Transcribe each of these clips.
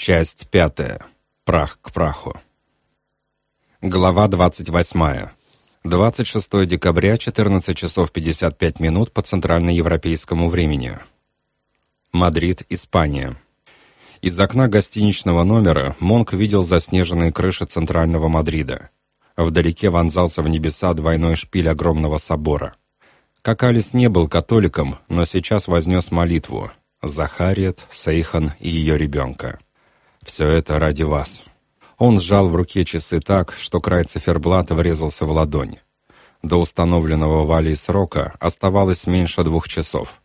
Часть пятая. Прах к праху. Глава 28. 26 декабря, 14 часов 55 минут по центральноевропейскому времени. Мадрид, Испания. Из окна гостиничного номера Монк видел заснеженные крыши центрального Мадрида. Вдалеке вонзался в небеса двойной шпиль огромного собора. Коккалис не был католиком, но сейчас вознес молитву за Харриет, Сейхан и ее ребенка. «Все это ради вас». Он сжал в руке часы так, что край циферблата врезался в ладонь. До установленного Валей срока оставалось меньше двух часов.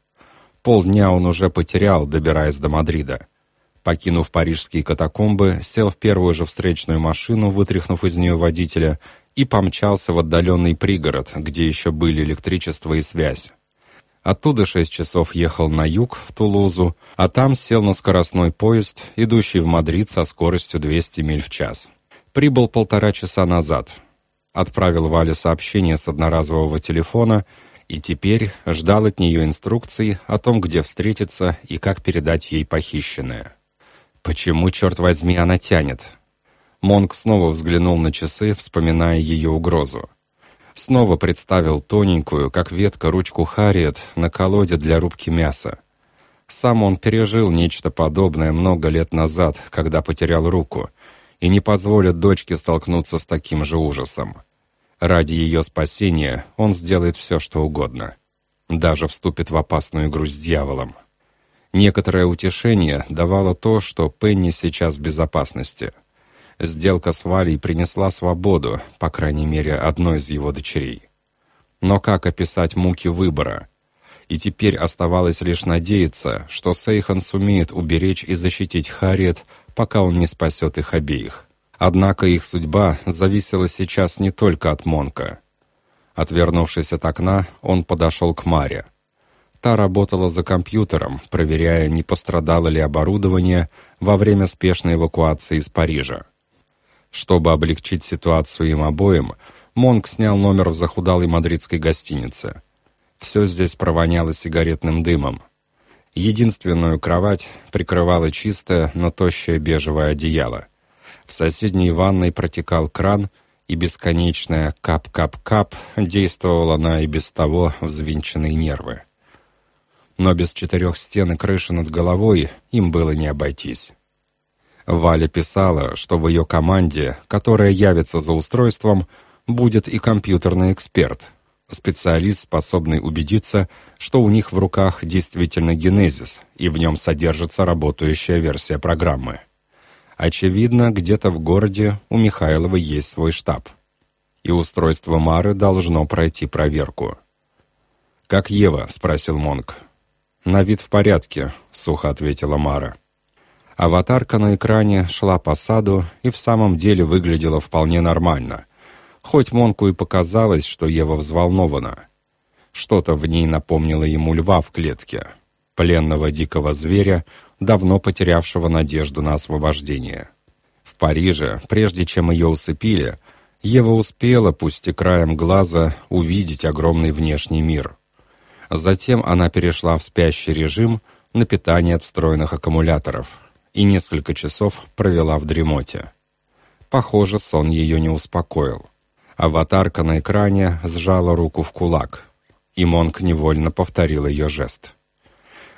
Полдня он уже потерял, добираясь до Мадрида. Покинув парижские катакомбы, сел в первую же встречную машину, вытряхнув из нее водителя, и помчался в отдаленный пригород, где еще были электричество и связь. Оттуда шесть часов ехал на юг, в Тулузу, а там сел на скоростной поезд, идущий в Мадрид со скоростью 200 миль в час. Прибыл полтора часа назад. Отправил Вале сообщение с одноразового телефона и теперь ждал от нее инструкций о том, где встретиться и как передать ей похищенное. Почему, черт возьми, она тянет? Монк снова взглянул на часы, вспоминая ее угрозу. Снова представил тоненькую, как ветка, ручку Харриет на колоде для рубки мяса. Сам он пережил нечто подобное много лет назад, когда потерял руку, и не позволит дочке столкнуться с таким же ужасом. Ради ее спасения он сделает все, что угодно. Даже вступит в опасную игру с дьяволом. Некоторое утешение давало то, что Пенни сейчас в безопасности. Сделка с Валей принесла свободу, по крайней мере, одной из его дочерей. Но как описать муки выбора? И теперь оставалось лишь надеяться, что Сейхан сумеет уберечь и защитить Харриет, пока он не спасет их обеих. Однако их судьба зависела сейчас не только от Монка. Отвернувшись от окна, он подошел к Маре. Та работала за компьютером, проверяя, не пострадало ли оборудование во время спешной эвакуации из Парижа. Чтобы облегчить ситуацию им обоим, Монк снял номер в захудалой мадридской гостинице. Все здесь провоняло сигаретным дымом. Единственную кровать прикрывало чистое, но тощее бежевое одеяло. В соседней ванной протекал кран, и бесконечное кап-кап-кап действовала на и без того взвинченные нервы но без четырех стен и крыши над головой им было не обойтись. Валя писала, что в ее команде, которая явится за устройством, будет и компьютерный эксперт, специалист, способный убедиться, что у них в руках действительно генезис, и в нем содержится работающая версия программы. Очевидно, где-то в городе у Михайлова есть свой штаб. И устройство Мары должно пройти проверку. «Как Ева?» — спросил Монк. «На вид в порядке», — сухо ответила Мара. Аватарка на экране шла по саду и в самом деле выглядела вполне нормально, хоть Монку и показалось, что Ева взволнована. Что-то в ней напомнило ему льва в клетке, пленного дикого зверя, давно потерявшего надежду на освобождение. В Париже, прежде чем ее усыпили, Ева успела, пусть и краем глаза, увидеть огромный внешний мир — Затем она перешла в спящий режим на питание от встроенных аккумуляторов и несколько часов провела в дремоте. Похоже, сон ее не успокоил. Аватарка на экране сжала руку в кулак, и Монк невольно повторил ее жест.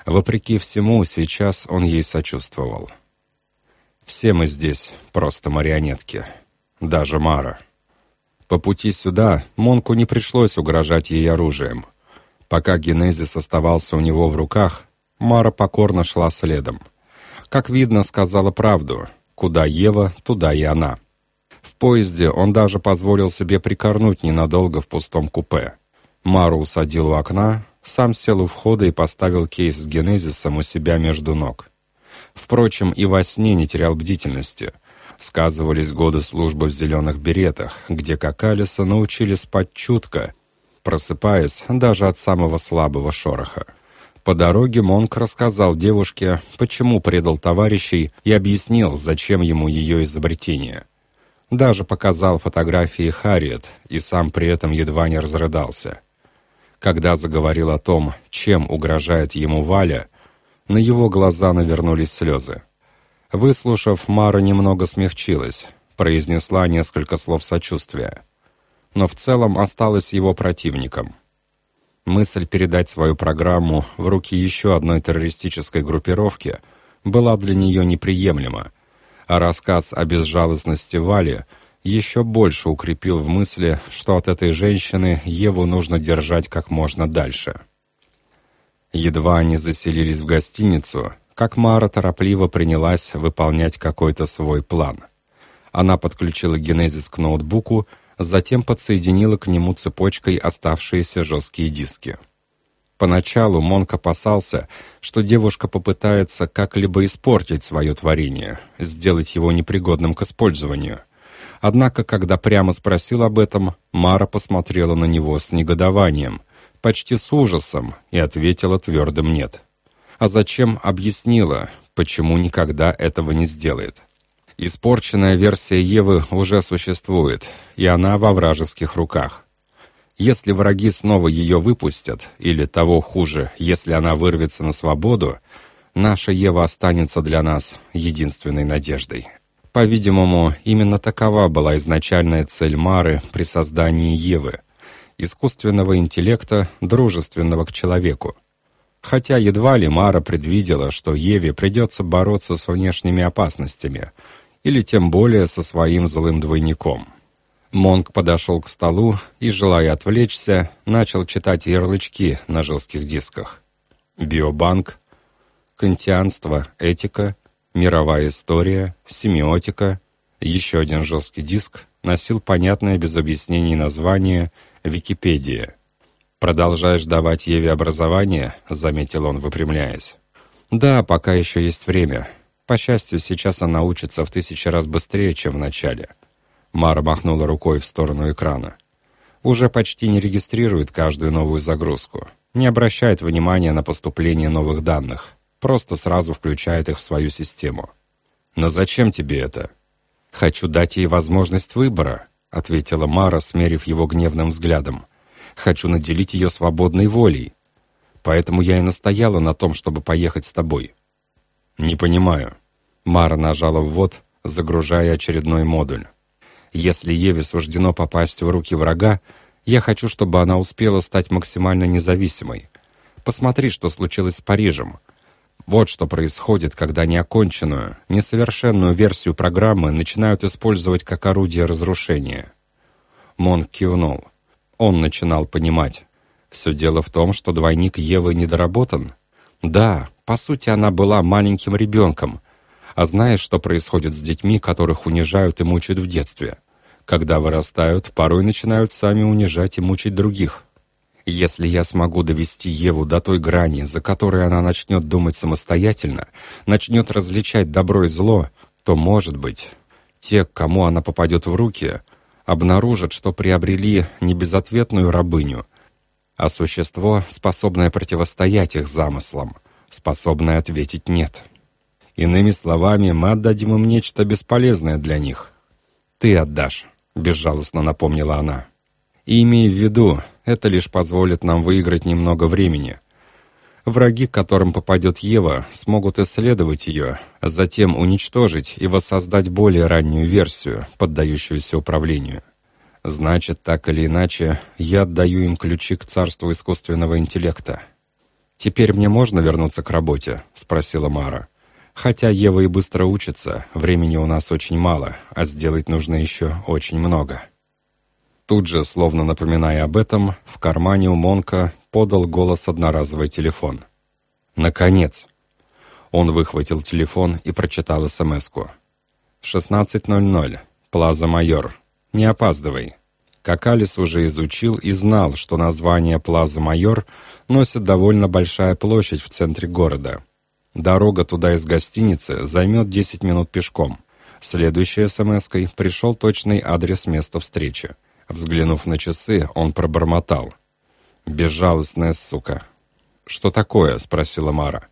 Вопреки всему, сейчас он ей сочувствовал. «Все мы здесь просто марионетки. Даже Мара». По пути сюда Монку не пришлось угрожать ей оружием — Пока Генезис оставался у него в руках, Мара покорно шла следом. Как видно, сказала правду. Куда Ева, туда и она. В поезде он даже позволил себе прикорнуть ненадолго в пустом купе. Мару усадил у окна, сам сел у входа и поставил кейс с генезисом у себя между ног. Впрочем, и во сне не терял бдительности. Сказывались годы службы в зеленых беретах, где Какалиса научили спать чутко просыпаясь даже от самого слабого шороха. По дороге Монк рассказал девушке, почему предал товарищей и объяснил, зачем ему ее изобретение. Даже показал фотографии Харриет и сам при этом едва не разрыдался. Когда заговорил о том, чем угрожает ему Валя, на его глаза навернулись слезы. Выслушав, Мара немного смягчилась, произнесла несколько слов сочувствия. Но в целом осталась его противником. Мысль передать свою программу в руки еще одной террористической группировки была для нее неприемлема, а рассказ о безжалостности Вали еще больше укрепил в мысли, что от этой женщины Еву нужно держать как можно дальше. Едва они заселились в гостиницу, как Мара торопливо принялась выполнять какой-то свой план. Она подключила генезис к ноутбуку, затем подсоединила к нему цепочкой оставшиеся жесткие диски. Поначалу Монк опасался, что девушка попытается как-либо испортить свое творение, сделать его непригодным к использованию. Однако, когда прямо спросил об этом, Мара посмотрела на него с негодованием, почти с ужасом, и ответила твердым «нет». А зачем объяснила, почему никогда этого не сделает. Испорченная версия Евы уже существует, и она во вражеских руках. Если враги снова ее выпустят, или того хуже, если она вырвется на свободу, наша Ева останется для нас единственной надеждой. По-видимому, именно такова была изначальная цель Мары при создании Евы — искусственного интеллекта, дружественного к человеку. Хотя едва ли Мара предвидела, что Еве придется бороться с внешними опасностями, или тем более со своим злым двойником — Монк подошел к столу и, желая отвлечься, начал читать ярлычки на жестких дисках. Биобанк, кантианство, этика, мировая история, семиотика. Еще один жесткий диск носил понятное без объяснений название «Википедия». «Продолжаешь давать Еве образование?» — заметил он, выпрямляясь. «Да, пока еще есть время. По счастью, сейчас она учится в тысячи раз быстрее, чем в начале». Мара махнула рукой в сторону экрана. Уже почти не регистрирует каждую новую загрузку. Не обращает внимания на поступление новых данных. Просто сразу включает их в свою систему. «Но зачем тебе это?» «Хочу дать ей возможность выбора», — ответила Мара, смерив его гневным взглядом. «Хочу наделить ее свободной волей. Поэтому я и настояла на том, чтобы поехать с тобой». «Не понимаю». Мара нажала ввод, загружая очередной модуль. Если Еве суждено попасть в руки врага, я хочу, чтобы она успела стать максимально независимой. Посмотри, что случилось с Парижем. Вот что происходит, когда неоконченную, несовершенную версию программы начинают использовать как орудие разрушения. Монк кивнул. Он начинал понимать. Все дело в том, что двойник Евы недоработан. Да, по сути, она была маленьким ребенком, а знаешь, что происходит с детьми, которых унижают и мучают в детстве? Когда вырастают, порой начинают сами унижать и мучить других. Если я смогу довести Еву до той грани, за которой она начнет думать самостоятельно, начнет различать добро и зло, то, может быть, те, кому она попадет в руки, обнаружат, что приобрели не безответную рабыню, а существо, способное противостоять их замыслам, способное ответить «нет». Иными словами, мы отдадим им нечто бесполезное для них. Ты отдашь, безжалостно напомнила она. И имей в виду, это лишь позволит нам выиграть немного времени. Враги, к которым попадет Ева, смогут исследовать ее, затем уничтожить и воссоздать более раннюю версию, поддающуюся управлению. Значит, так или иначе, я отдаю им ключи к царству искусственного интеллекта. «Теперь мне можно вернуться к работе?» — спросила Мара. Хотя Ева и быстро учится, времени у нас очень мало, а сделать нужно еще очень много. Тут же, словно напоминая об этом, в кармане у Монка подал голос одноразовый телефон. «Наконец!» Он выхватил телефон и прочитал СМС-ку. «16.00. Плаза Майор. Не опаздывай». Какалис уже изучил и знал, что название Плаза Майор носит довольно большая площадь в центре города – Дорога туда из гостиницы займет 10 минут пешком. Следующей смс-кой пришел точный адрес места встречи. Взглянув на часы, он пробормотал. «Безжалостная сука». «Что такое?» — спросила Мара.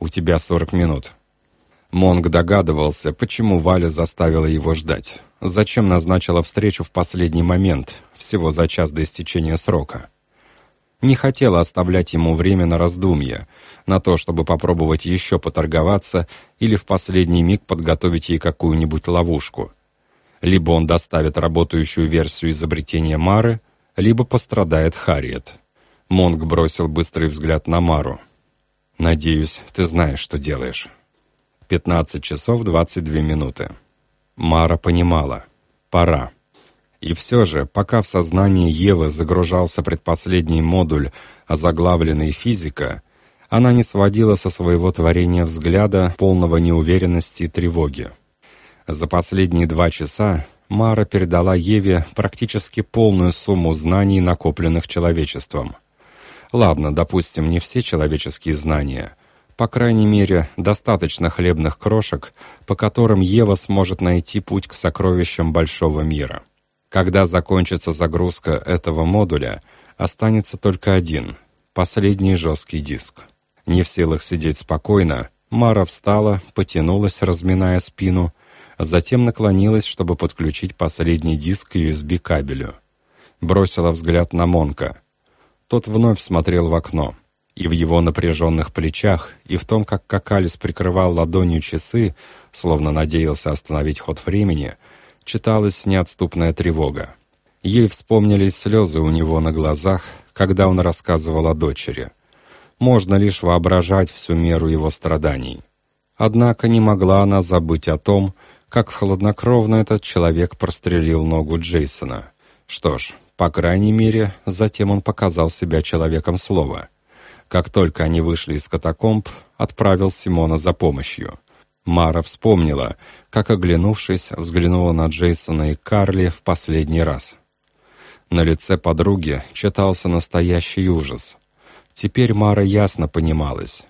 «У тебя 40 минут». Монг догадывался, почему Валя заставила его ждать. Зачем назначила встречу в последний момент, всего за час до истечения срока. Не хотела оставлять ему время на раздумье, на то, чтобы попробовать еще поторговаться или в последний миг подготовить ей какую-нибудь ловушку. Либо он доставит работающую версию изобретения Мары, либо пострадает Харриет. Монг бросил быстрый взгляд на Мару. «Надеюсь, ты знаешь, что делаешь». 15 часов 22 минуты. Мара понимала. Пора. И все же, пока в сознании Евы загружался предпоследний модуль, озаглавленный «Физика», она не сводила со своего творения взгляда, полного неуверенности и тревоги. За последние два часа Мара передала Еве практически полную сумму знаний, накопленных человечеством. Ладно, допустим, не все человеческие знания. По крайней мере, достаточно хлебных крошек, по которым Ева сможет найти путь к сокровищам большого мира. Когда закончится загрузка этого модуля, останется только один — последний жесткий диск. Не в силах сидеть спокойно, Мара встала, потянулась, разминая спину, затем наклонилась, чтобы подключить последний диск к USB-кабелю. Бросила взгляд на Монка. Тот вновь смотрел в окно. И в его напряженных плечах, и в том, как Какалис прикрывал ладонью часы, словно надеялся остановить ход времени — читалась неотступная тревога. Ей вспомнились слезы у него на глазах, когда он рассказывал о дочери. Можно лишь воображать всю меру его страданий. Однако не могла она забыть о том, как хладнокровно этот человек прострелил ногу Джейсона. Что ж, по крайней мере, затем он показал себя человеком слова. Как только они вышли из катакомб, отправил Симона за помощью — Мара вспомнила, как, оглянувшись, взглянула на Джейсона и Карли в последний раз. На лице подруги читался настоящий ужас. Теперь Мара ясно понималась.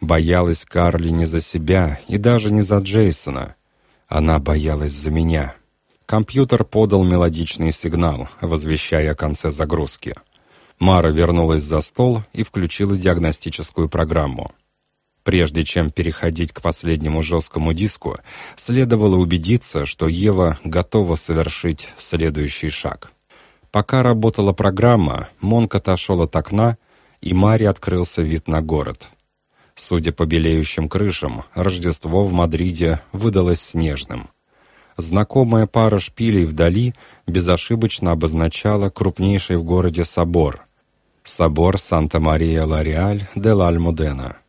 Боялась Карли не за себя и даже не за Джейсона. Она боялась за меня. Компьютер подал мелодичный сигнал, возвещая о конце загрузки. Мара вернулась за стол и включила диагностическую программу. Прежде чем переходить к последнему жесткому диску, следовало убедиться, что Ева готова совершить следующий шаг. Пока работала программа, Монк отошел от окна, и Маре открылся вид на город. Судя по белеющим крышам, Рождество в Мадриде выдалось снежным. Знакомая пара шпилей вдали безошибочно обозначала крупнейший в городе собор — собор Санта-Мария-Ла-Реаль де Ла-Альмудена —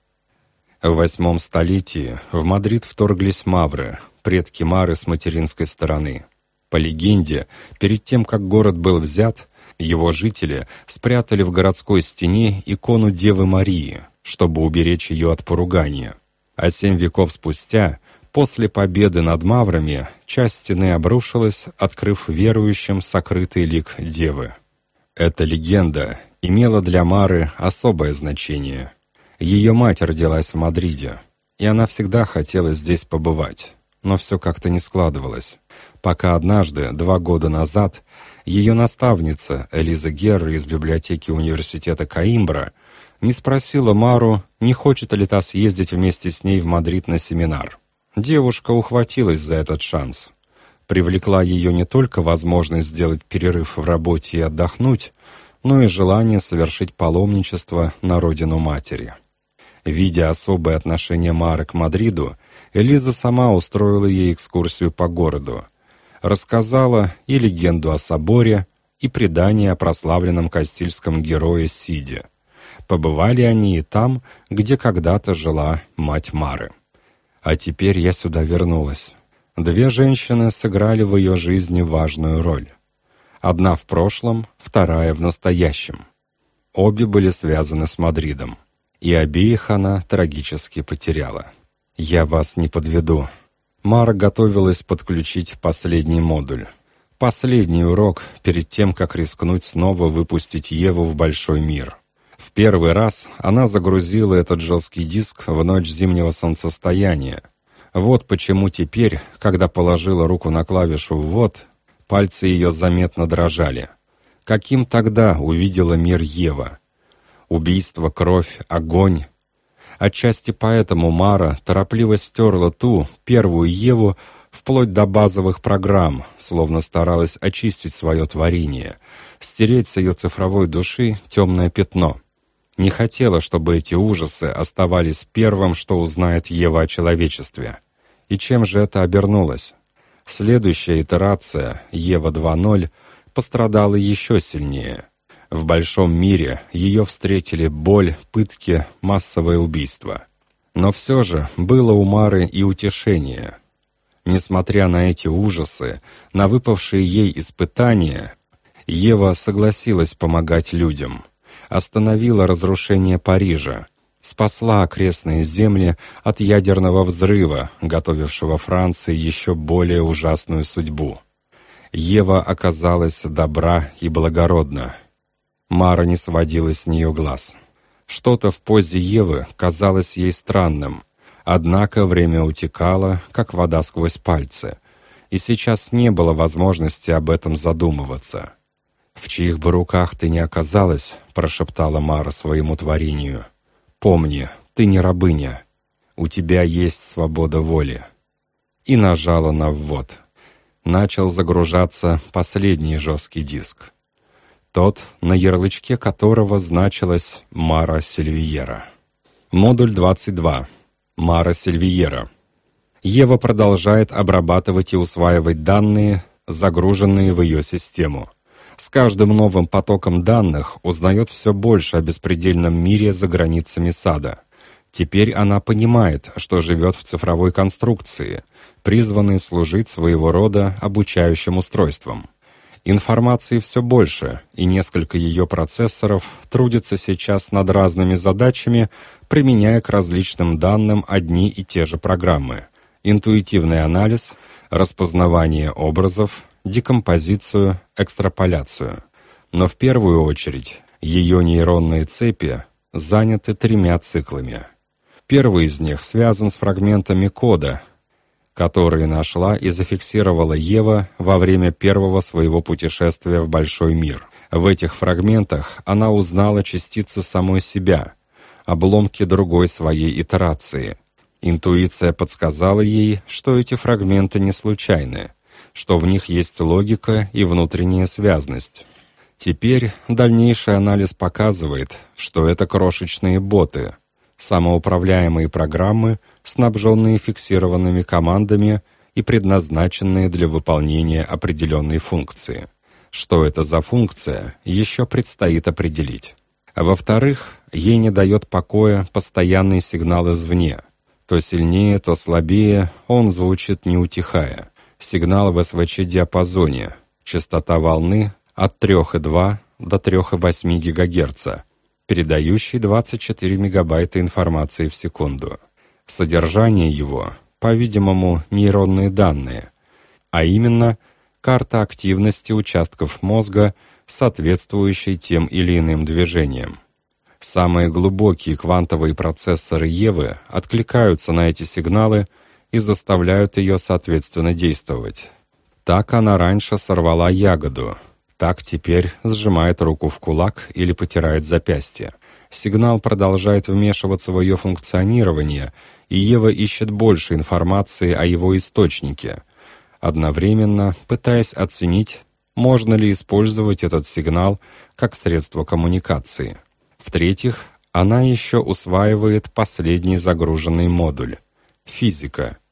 в восьмом столетии в Мадрид вторглись мавры, предки Мары с материнской стороны. По легенде, перед тем, как город был взят, его жители спрятали в городской стене икону Девы Марии, чтобы уберечь ее от поругания. А семь веков спустя, после победы над маврами, часть стены обрушилась, открыв верующим сокрытый лик Девы. Эта легенда имела для Мары особое значение – ее мать родилась в Мадриде, и она всегда хотела здесь побывать, но все как-то не складывалось, пока однажды, два года назад, ее наставница Элиза Герра из библиотеки университета Коимбра не спросила Мару, не хочет ли та съездить вместе с ней в Мадрид на семинар. Девушка ухватилась за этот шанс. Привлекла ее не только возможность сделать перерыв в работе и отдохнуть, но и желание совершить паломничество на родину матери. Видя особое отношение Мары к Мадриду, Элиза сама устроила ей экскурсию по городу. Рассказала и легенду о соборе, и предание о прославленном кастильском герое Сиде. Побывали они и там, где когда-то жила мать Мары. А теперь я сюда вернулась. Две женщины сыграли в ее жизни важную роль. Одна в прошлом, вторая в настоящем. Обе были связаны с Мадридом и обеих она трагически потеряла. «Я вас не подведу». Мара готовилась подключить последний модуль. Последний урок перед тем, как рискнуть снова выпустить Еву в большой мир. В первый раз она загрузила этот жесткий диск в ночь зимнего солнцестояния. Вот почему теперь, когда положила руку на клавишу «ввод», пальцы ее заметно дрожали. Каким тогда увидела мир Ева? убийство, кровь, огонь. Отчасти поэтому Мара торопливо стерла ту, первую Еву, вплоть до базовых программ, словно старалась очистить свое творение, стереть с ее цифровой души темное пятно. Не хотела, чтобы эти ужасы оставались первым, что узнает Ева о человечестве. И чем же это обернулось? Следующая итерация, Ева 2.0, пострадала еще сильнее. В большом мире ее встретили боль, пытки, массовое убийство. Но все же было у Мары и утешение. Несмотря на эти ужасы, на выпавшие ей испытания, Ева согласилась помогать людям, остановила разрушение Парижа, спасла окрестные земли от ядерного взрыва, готовившего Франции еще более ужасную судьбу. Ева оказалась добра и благородна. Мара не сводила с нее глаз. Что-то в позе Евы казалось ей странным, однако время утекало, как вода сквозь пальцы, и сейчас не было возможности об этом задумываться. «В чьих бы руках ты не оказалась», — прошептала Мара своему творению, — Помни, ты не рабыня. У тебя есть свобода воли. И нажала на ввод. Начал загружаться последний жесткий диск. Тот, на ярлычке которого значилось «Мара Сильвиера». Модуль 22. Мара Сильвиера. Ева продолжает обрабатывать и усваивать данные, загруженные в ее систему — с каждым новым потоком данных узнает все больше о беспредельном мире за границами сада. Теперь она понимает, что живет в цифровой конструкции, призванной служить своего рода обучающим устройством. Информации все больше, и несколько ее процессоров трудятся сейчас над разными задачами, применяя к различным данным одни и те же программы. Интуитивный анализ, распознавание образов, декомпозицию, экстраполяцию. Но в первую очередь ее нейронные цепи заняты тремя циклами. Первый из них связан с фрагментами кода, которые нашла и зафиксировала Ева во время первого своего путешествия в большой мир. В этих фрагментах она узнала частицы самой себя, обломки другой своей итерации. Интуиция подсказала ей, что эти фрагменты не случайны — что в них есть логика и внутренняя связность. Теперь дальнейший анализ показывает, что это крошечные боты, самоуправляемые программы, снабженные фиксированными командами и предназначенные для выполнения определенной функции. Что это за функция, еще предстоит определить. Во-вторых, ей не дает покоя постоянный сигнал извне. То сильнее, то слабее он звучит не утихая сигнал в СВЧ-диапазоне, частота волны от 3,2 до 3,8 ГГц, передающий 24 мегабайта информации в секунду. Содержание его, по-видимому, нейронные данные, а именно карта активности участков мозга, соответствующей тем или иным движениям. Самые глубокие квантовые процессоры Евы откликаются на эти сигналы – и заставляют ее соответственно действовать. Так она раньше сорвала ягоду, так теперь сжимает руку в кулак или потирает запястье. Сигнал продолжает вмешиваться в ее функционирование, и Ева ищет больше информации о его источнике, одновременно пытаясь оценить, можно ли использовать этот сигнал как средство коммуникации. В-третьих, она еще усваивает последний загруженный модуль — физика —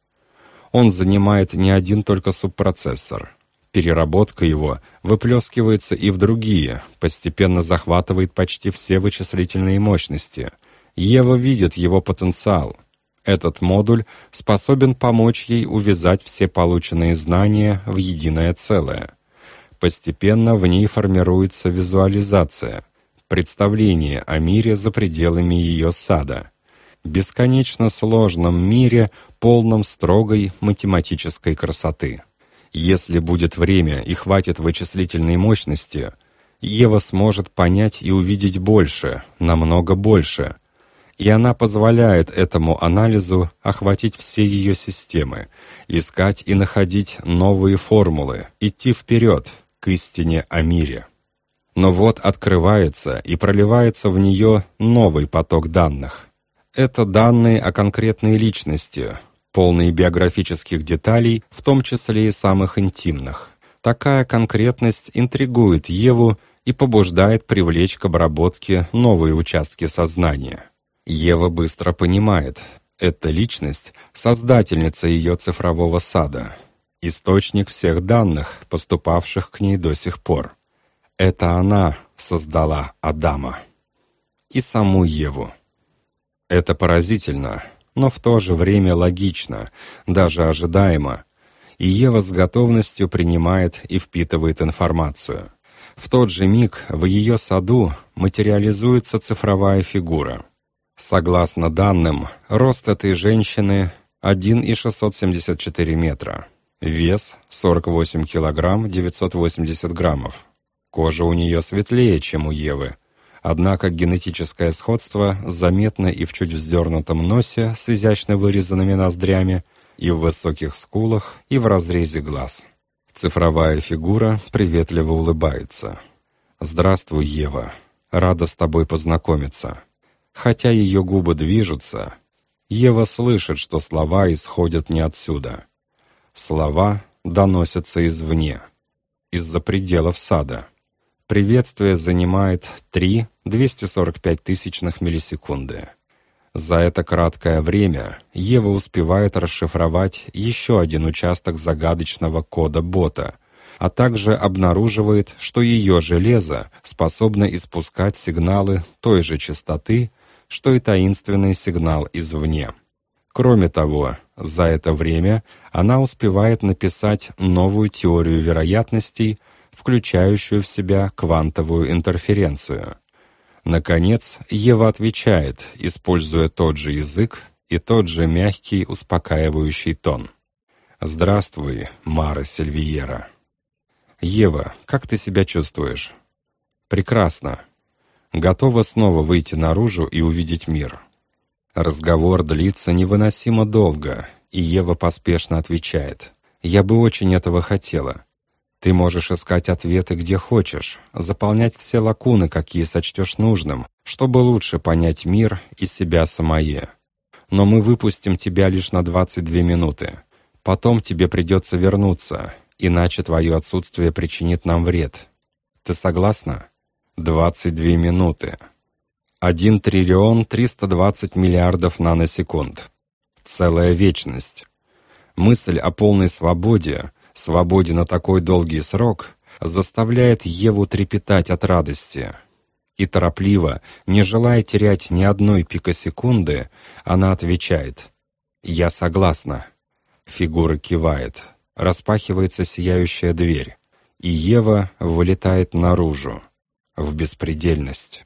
он занимает не один только субпроцессор. Переработка его выплескивается и в другие, постепенно захватывает почти все вычислительные мощности. Ева видит его потенциал. Этот модуль способен помочь ей увязать все полученные знания в единое целое. Постепенно в ней формируется визуализация, представление о мире за пределами ее сада бесконечно сложном мире, полном строгой математической красоты. Если будет время и хватит вычислительной мощности, Ева сможет понять и увидеть больше, намного больше. И она позволяет этому анализу охватить все ее системы, искать и находить новые формулы, идти вперед к истине о мире. Но вот открывается и проливается в нее новый поток данных — это данные о конкретной личности, полные биографических деталей, в том числе и самых интимных. Такая конкретность интригует Еву и побуждает привлечь к обработке новые участки сознания. Ева быстро понимает, эта личность — создательница ее цифрового сада, источник всех данных, поступавших к ней до сих пор. Это она создала Адама и саму Еву. Это поразительно, но в то же время логично, даже ожидаемо, и Ева с готовностью принимает и впитывает информацию. В тот же миг в ее саду материализуется цифровая фигура. Согласно данным, рост этой женщины 1,674 метра, вес 48 килограмм 980 граммов. Кожа у нее светлее, чем у Евы, Однако генетическое сходство заметно и в чуть вздернутом носе с изящно вырезанными ноздрями, и в высоких скулах, и в разрезе глаз. Цифровая фигура приветливо улыбается. «Здравствуй, Ева. Рада с тобой познакомиться». Хотя ее губы движутся, Ева слышит, что слова исходят не отсюда. Слова доносятся извне, из-за пределов сада. Приветствие занимает 3 245 тысячных миллисекунды. За это краткое время Ева успевает расшифровать еще один участок загадочного кода бота, а также обнаруживает, что ее железо способно испускать сигналы той же частоты, что и таинственный сигнал извне. Кроме того, за это время она успевает написать новую теорию вероятностей – включающую в себя квантовую интерференцию. Наконец, Ева отвечает, используя тот же язык и тот же мягкий, успокаивающий тон. «Здравствуй, Мара Сильвиера». «Ева, как ты себя чувствуешь?» «Прекрасно. Готова снова выйти наружу и увидеть мир». Разговор длится невыносимо долго, и Ева поспешно отвечает. «Я бы очень этого хотела. Ты можешь искать ответы где хочешь, заполнять все лакуны, какие сочтешь нужным, чтобы лучше понять мир и себя самое. Но мы выпустим тебя лишь на 22 минуты. Потом тебе придется вернуться, иначе твое отсутствие причинит нам вред. Ты согласна? 22 минуты. 1 триллион 320 миллиардов наносекунд. Целая вечность. Мысль о полной свободе — свободе на такой долгий срок заставляет Еву трепетать от радости. И торопливо, не желая терять ни одной пикосекунды, она отвечает «Я согласна». Фигура кивает, распахивается сияющая дверь, и Ева вылетает наружу, в беспредельность.